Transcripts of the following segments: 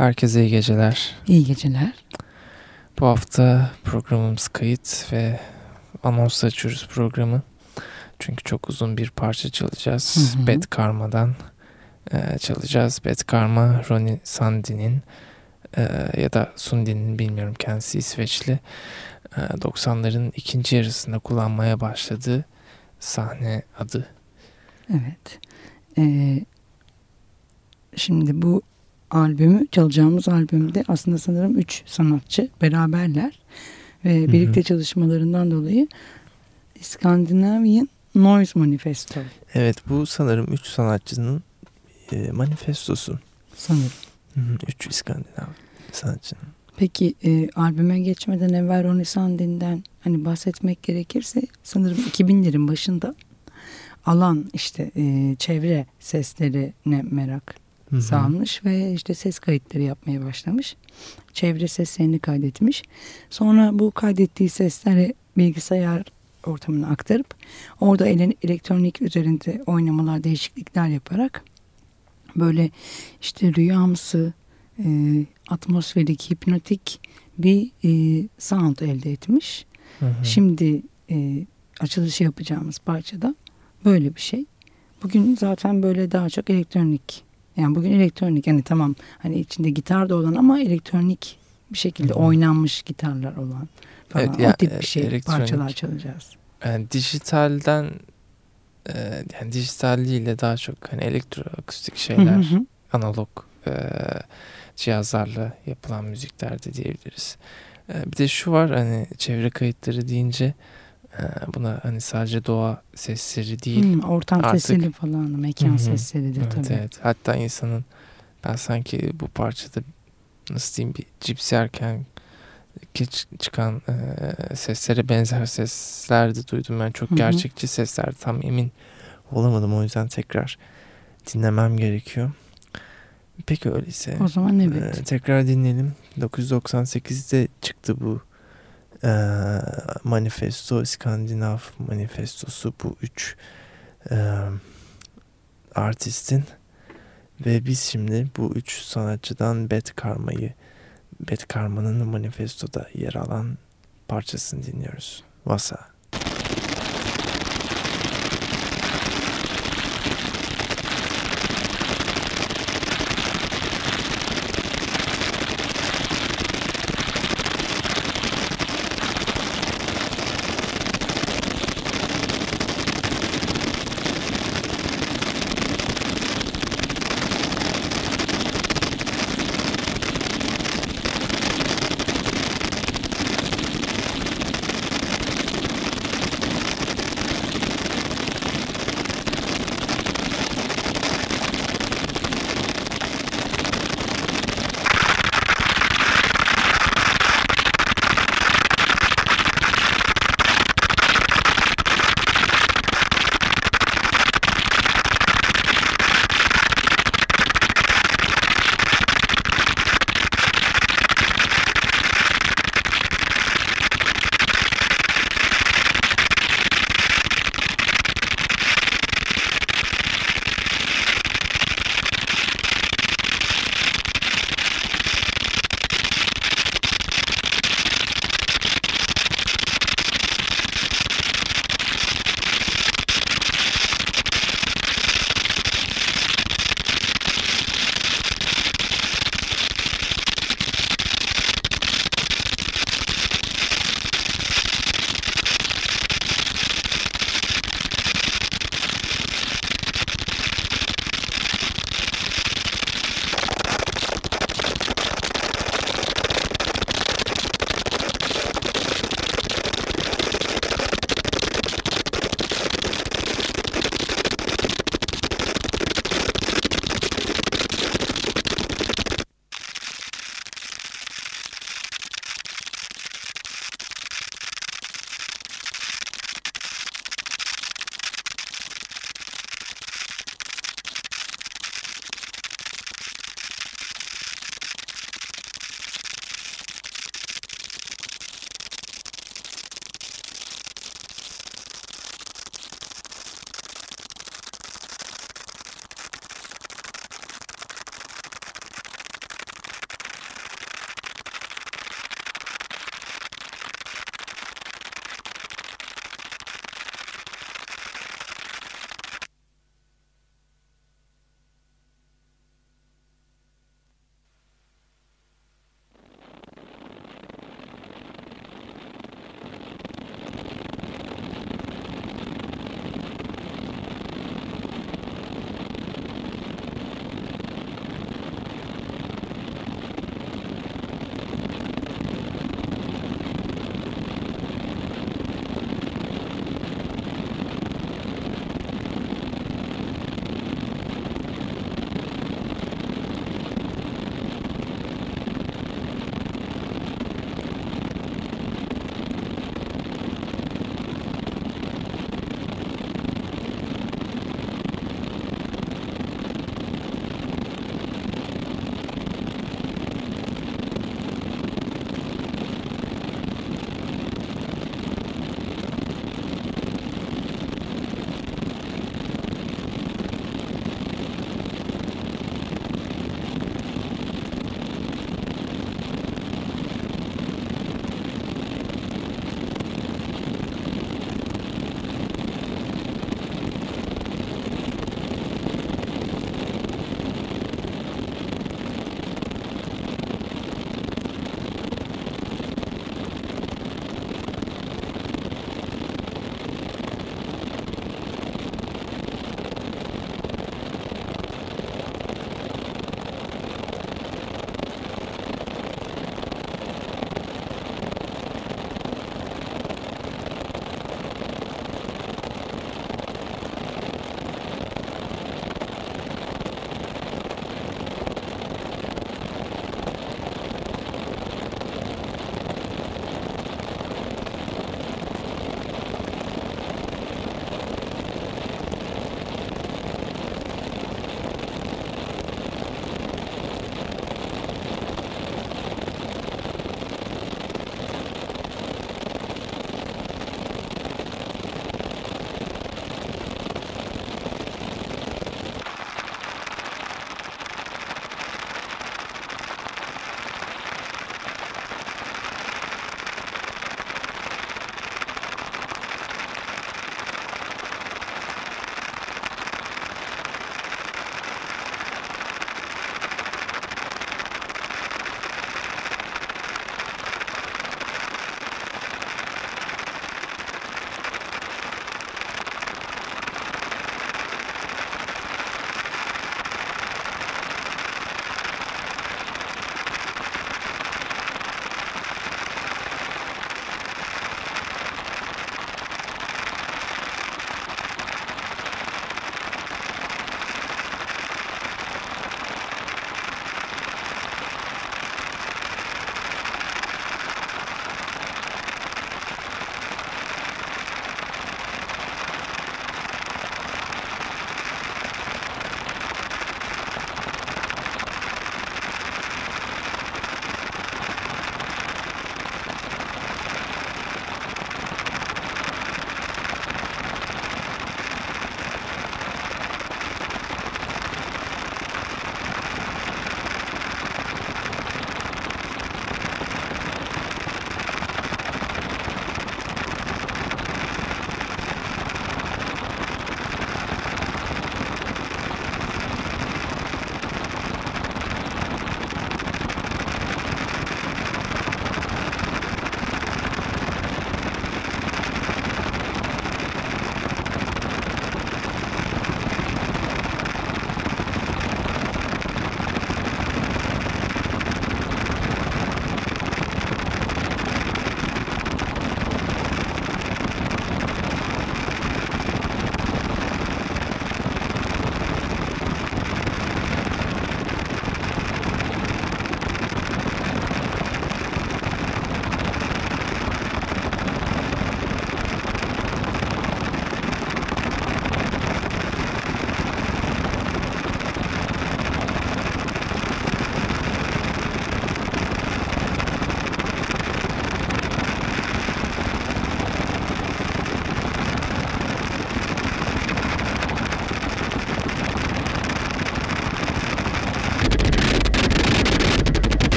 Herkese iyi geceler. İyi geceler. Bu hafta programımız kayıt ve anons açıyoruz programı. Çünkü çok uzun bir parça çalacağız. Hı hı. Bad Karma'dan e, çalacağız. Bad Karma, Ronnie Sandi'nin e, ya da Sundi'nin bilmiyorum kendisi İsveçli. E, 90'ların ikinci yarısında kullanmaya başladığı sahne adı. Evet. Ee, şimdi bu albümü çalacağımız albümde aslında sanırım üç sanatçı beraberler ve hı. birlikte çalışmalarından dolayı Scandinavian Noise Manifesto Evet bu sanırım üç sanatçının e, manifestosu. sanırım. Hı hı, Üç İskandinav sanatçının. Peki e, albüme geçmeden evvel Ronnie Sandin'den hani bahsetmek gerekirse sanırım 2000'lerin başında alan işte e, çevre seslerine merak Hı hı. salmış ve işte ses kayıtları yapmaya başlamış. Çevre seslerini kaydetmiş. Sonra bu kaydettiği sesleri bilgisayar ortamına aktarıp orada ele- elektronik üzerinde oynamalar, değişiklikler yaparak böyle işte rüyamsı, e, atmosferik, hipnotik bir e, sound elde etmiş. Hı hı. Şimdi e, açılışı yapacağımız parçada böyle bir şey. Bugün zaten böyle daha çok elektronik. Yani bugün elektronik yani tamam hani içinde gitar da olan ama elektronik bir şekilde oynanmış gitarlar olan falan Evet, ya, o tip e, bir şey elektronik. parçalar çalacağız. Yani dijitalden e, yani dijitalliğiyle daha çok hani elektroakustik şeyler, Hı hı hı. analog e, cihazlarla yapılan müzikler de diyebiliriz. E, bir de şu var hani çevre kayıtları deyince buna hani sadece doğa sesleri değil. Hmm, ortam Artık- sesleri falan mekan Hı hı. sesleri de Evet, tabii. evet. Hatta insanın ben sanki bu parçada nasıl diyeyim bir cips yerken ki çıkan e, seslere benzer sesler de duydum. Ben çok Hı hı. gerçekçi sesler tam emin olamadım. O yüzden tekrar dinlemem gerekiyor. Peki öyleyse. O zaman evet. e, tekrar dinleyelim. 1998'de çıktı bu e, manifesto. İskandinav manifestosu bu üç e, artistin. Ve biz şimdi bu üç sanatçıdan Bad Karma'yı Bad Karma'nın manifestoda yer alan parçasını dinliyoruz. Vasa.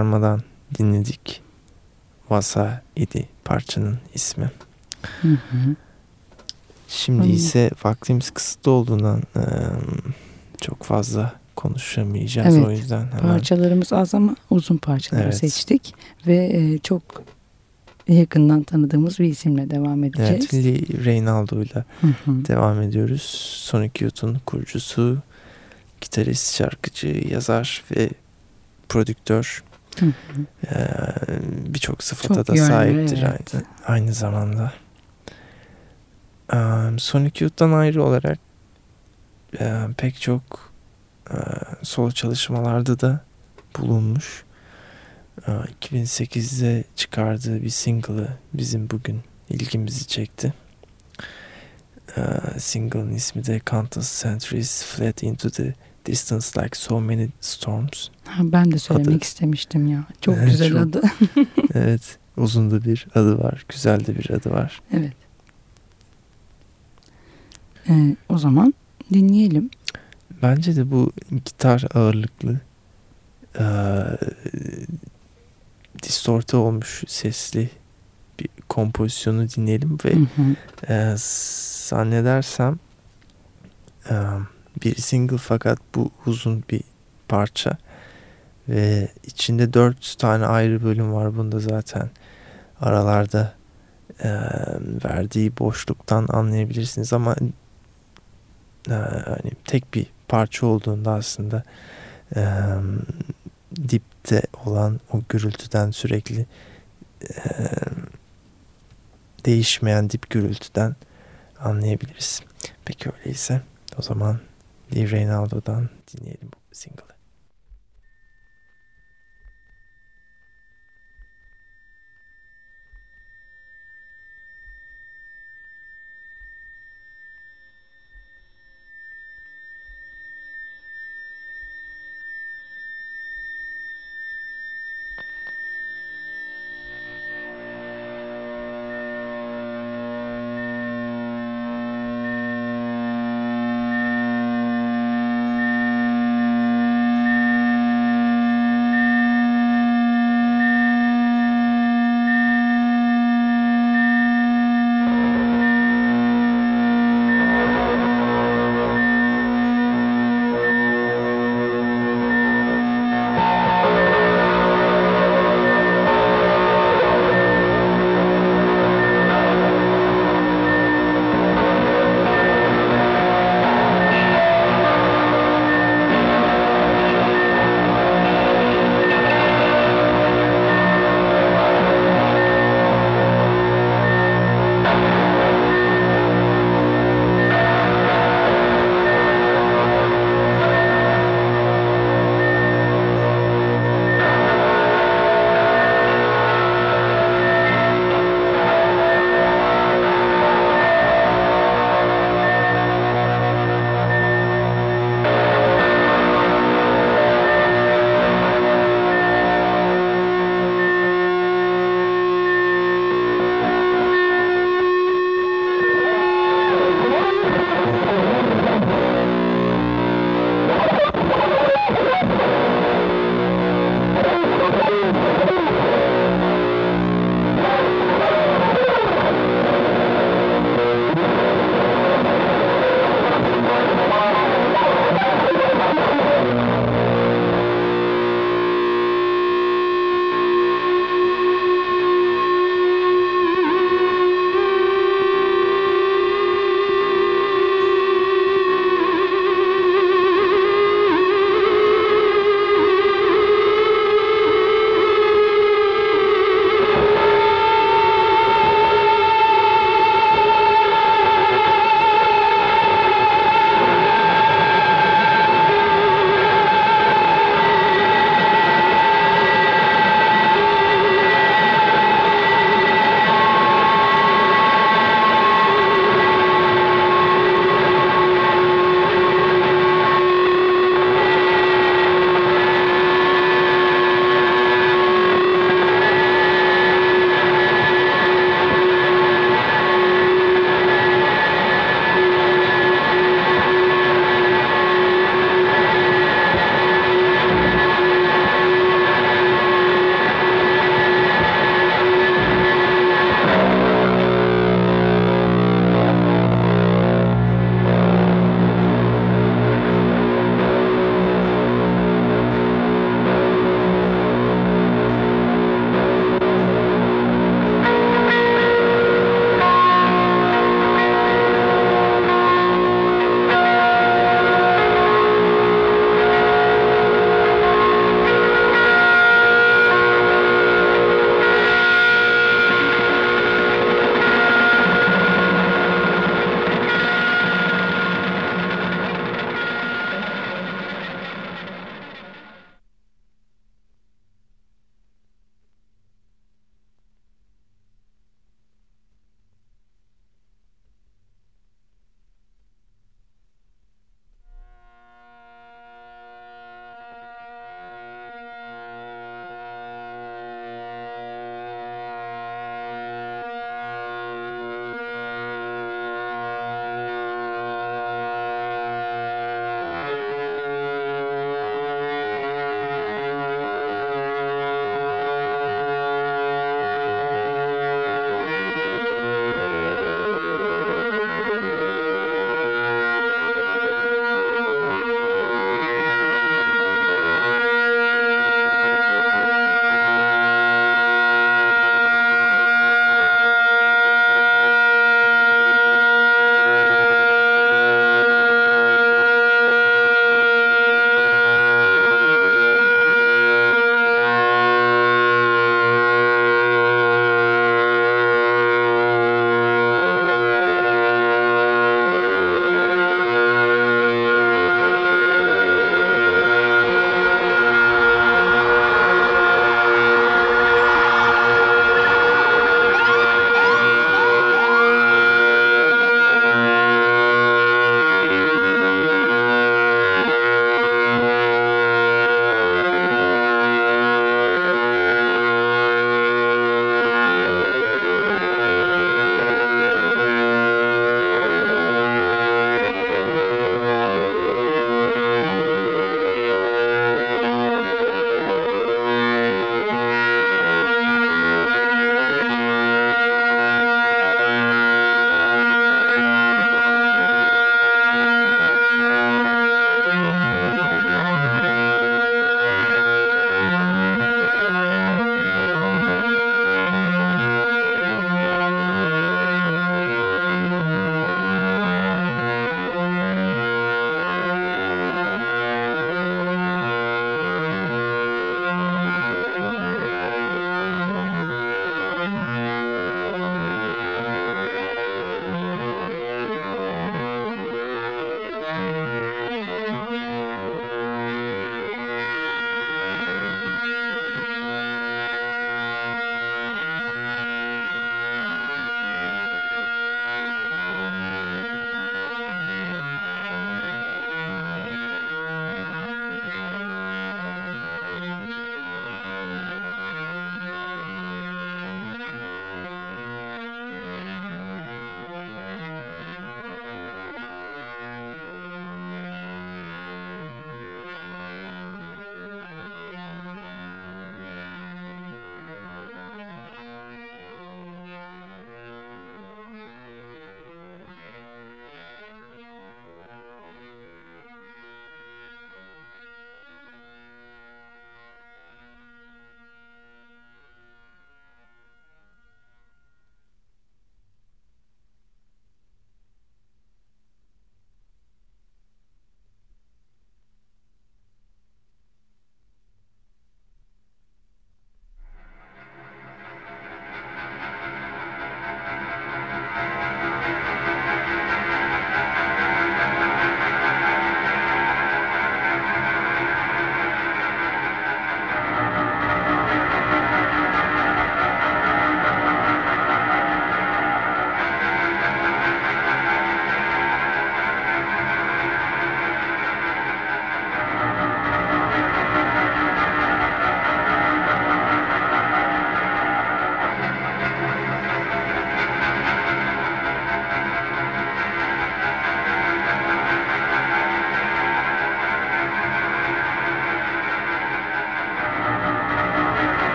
Karma'dan dinledik. Vasa idi parçanın ismi. Hı hı. Şimdi Aynen. ise vaktimiz kısıtlı olduğundan e, çok fazla konuşamayacağız Evet, o yüzden hemen Parçalarımız az ama uzun parçaları Evet. seçtik ve e, çok yakından tanıdığımız bir isimle devam edeceğiz. evet, Lee Reynaldo ile devam ediyoruz. Sonic Youth'un kurucusu, gitarist, şarkıcı, yazar ve prodüktör. Ee, Birçok sıfata Çok da yönlü, sahiptir evet. aynı, aynı zamanda. Ee, Sonic Youth'tan ayrı olarak e, pek çok e, solo çalışmalarda da bulunmuş. Ee, 2008'de çıkardığı bir single'ı bizim bugün ilgimizi çekti. Ee, single'ın ismi de Countless Centuries Fled into the Distance Like So Many Storms. Ha, ben de söylemek Adı- istemiştim ya. Çok Evet, güzel çok- adı. evet, uzun da bir adı var, güzel de bir adı var. evet. Ee, o zaman dinleyelim. Bence de bu gitar ağırlıklı, eee distorte olmuş sesli bir kompozisyonu dinleyelim ve Hı hı. eee, zannedersem eee, bir single fakat bu uzun bir parça. Ve içinde dört tane ayrı bölüm var. Bunda zaten aralarda eee, verdiği boşluktan anlayabilirsiniz. Ama eee, hani tek bir parça olduğunda aslında eee, dipte olan o gürültüden sürekli eee, değişmeyen dip gürültüden anlayabiliriz. Peki öyleyse o zaman Lee Reynaldo'dan dinleyelim bu single'ı.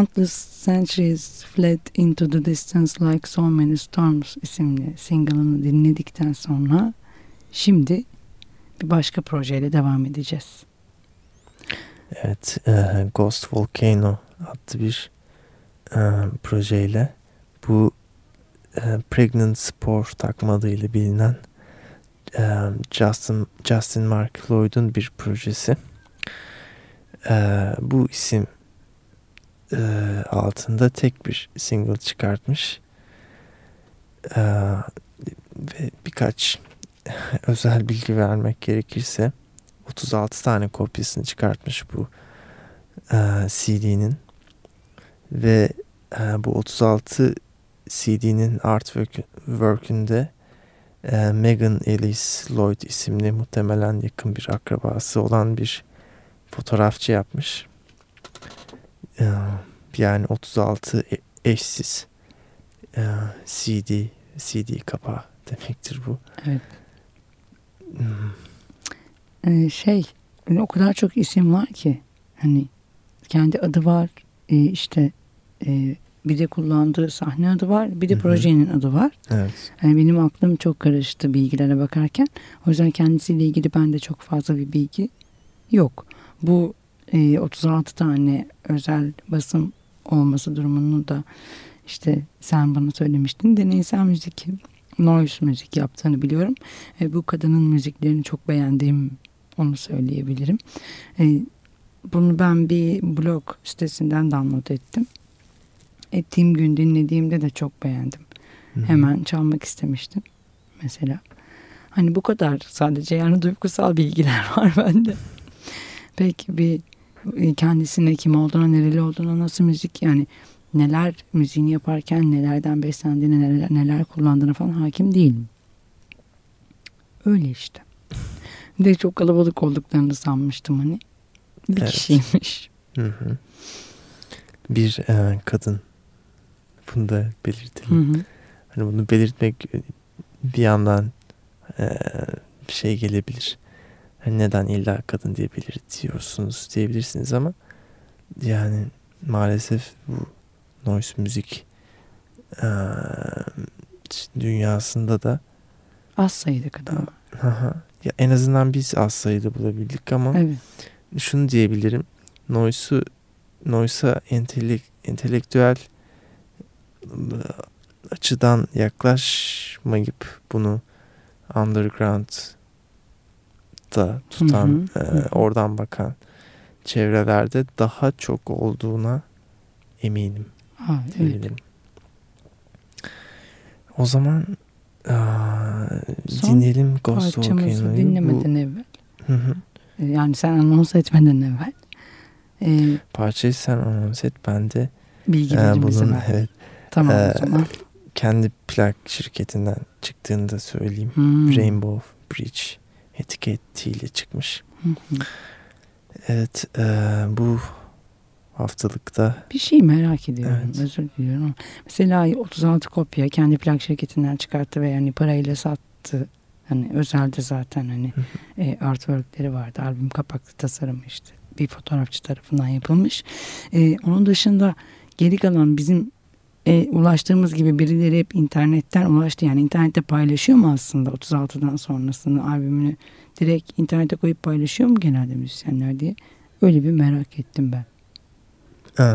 Countless Centuries Fled Into the Distance Like So Many Storms isimli single'ını dinledikten sonra şimdi bir başka projeyle devam edeceğiz. Evet, e, Ghost Volcano adlı bir e, projeyle bu e, Pregnant Spore takma adıyla bilinen e, Justin, Justin Mark Lloyd'un bir projesi. E, bu isim e, altında tek bir single çıkartmış. E, ve birkaç özel bilgi vermek gerekirse 36 tane kopyasını çıkartmış bu e, CD'nin ve e, bu 36 CD'nin artwork'ünde e, Megan Ellis Lloyd isimli muhtemelen yakın bir akrabası olan bir fotoğrafçı yapmış. E, yani 36 e- eşsiz e, CD CD kapağı demektir bu. Evet. Hmm. Ee, şey o kadar çok isim var ki hani kendi adı var e, işte e, bir de kullandığı sahne adı var bir de Hı hı. projenin adı var. Evet. Yani benim aklım çok karıştı bilgilere bakarken. O yüzden kendisiyle ilgili bende çok fazla bir bilgi yok. Bu e, 36 tane özel basım olması durumunu da işte sen bana söylemiştin. Deneysel müzik, noise müzik yaptığını biliyorum. E, bu kadının müziklerini çok beğendiğim onu söyleyebilirim. E, bunu ben bir blog sitesinden download ettim. Ettiğim gün dinlediğimde de çok beğendim. Hı hı. Hemen çalmak istemiştim mesela. Hani bu kadar sadece yani duygusal bilgiler var bende. Peki bir kendisine kim olduğuna, nereli olduğuna, nasıl müzik yani neler müziğini yaparken nelerden beslendiğine, neler, neler kullandığına falan hakim değilim. Öyle işte. De çok kalabalık olduklarını sanmıştım hani. Bir Evet. kişiymiş. Hı hı. Bir e, kadın. Bunu da Hı belirtelim. hı. Hani bunu belirtmek bir yandan e, bir şey gelebilir. Hani neden illa kadın diye belirtiyorsunuz diyebilirsiniz ama yani maalesef bu noise müzik e, dünyasında da Az sayıda kadın. Aha. ya en azından biz az sayıda bulabildik ama Evet. şunu diyebilirim. Noise'u Noise'a entelek, entelektüel ıı, açıdan yaklaşmayıp bunu underground da tutan, Hı hı, e, oradan bakan çevrelerde daha çok olduğuna eminim Ha, evet. diyebilirim. O zaman aa, Son dinleyelim Ghost Volcano'yu. dinlemeden evvel. Bu, Hı hı. Yani sen anons etmeden evvel. E, Parçayı sen anons et ben de e, bilgilerimizi bunun ver. evet, Tamam Ee, o zaman. kendi plak şirketinden çıktığını da söyleyeyim. Hmm. Rainbow Bridge etiketiyle çıkmış. Hı hı. Evet e, bu haftalıkta Bir şey merak ediyorum. Evet. Özür diliyorum. Mesela 36 kopya kendi plak şirketinden çıkarttı ve yani parayla sattı. Hani özelde zaten hani Hı e, artworkleri vardı. Albüm kapaklı tasarımı işte. Bir fotoğrafçı tarafından yapılmış. E, onun dışında geri kalan bizim e, ulaştığımız gibi birileri hep internetten ulaştı. Yani internette paylaşıyor mu aslında 36'dan sonrasını albümünü direkt internete koyup paylaşıyor mu genelde müzisyenler diye. Öyle bir merak ettim ben. e,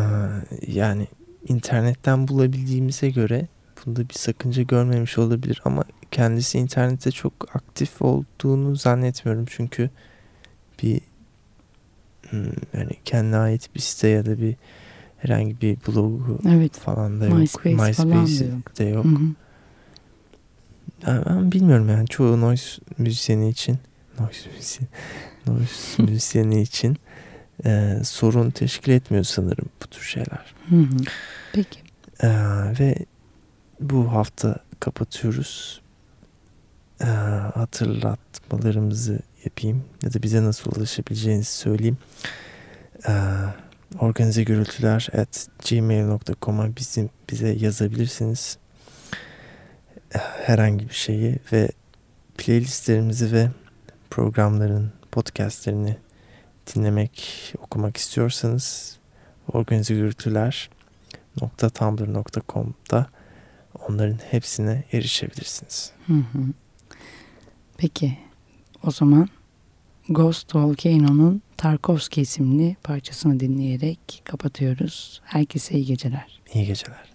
yani internetten bulabildiğimize göre bunda bir sakınca görmemiş olabilir ama kendisi internette çok aktif olduğunu zannetmiyorum çünkü bir hmm, yani kendine ait bir site ya da bir herhangi bir blogu Evet. falan da yok. MySpace MySpace yok. de yok. Hı hı. Ya ben bilmiyorum yani çoğu noise müzisyeni için noise müzisyeni, noise müzisyeni için e, sorun teşkil etmiyor sanırım bu tür şeyler. Hı hı. Peki. E, ve bu hafta kapatıyoruz. E, hatırlatmalarımızı yapayım ya da bize nasıl ulaşabileceğinizi söyleyeyim. E, organize gürültüler at gmail.com'a bizim bize yazabilirsiniz herhangi bir şeyi ve playlistlerimizi ve programların podcastlerini dinlemek, okumak istiyorsanız organize gürültüler .tumblr.com'da onların hepsine erişebilirsiniz. Hı hı. Peki o zaman Ghost Volcano'nun Tarkovski isimli parçasını dinleyerek kapatıyoruz. Herkese iyi geceler. İyi geceler.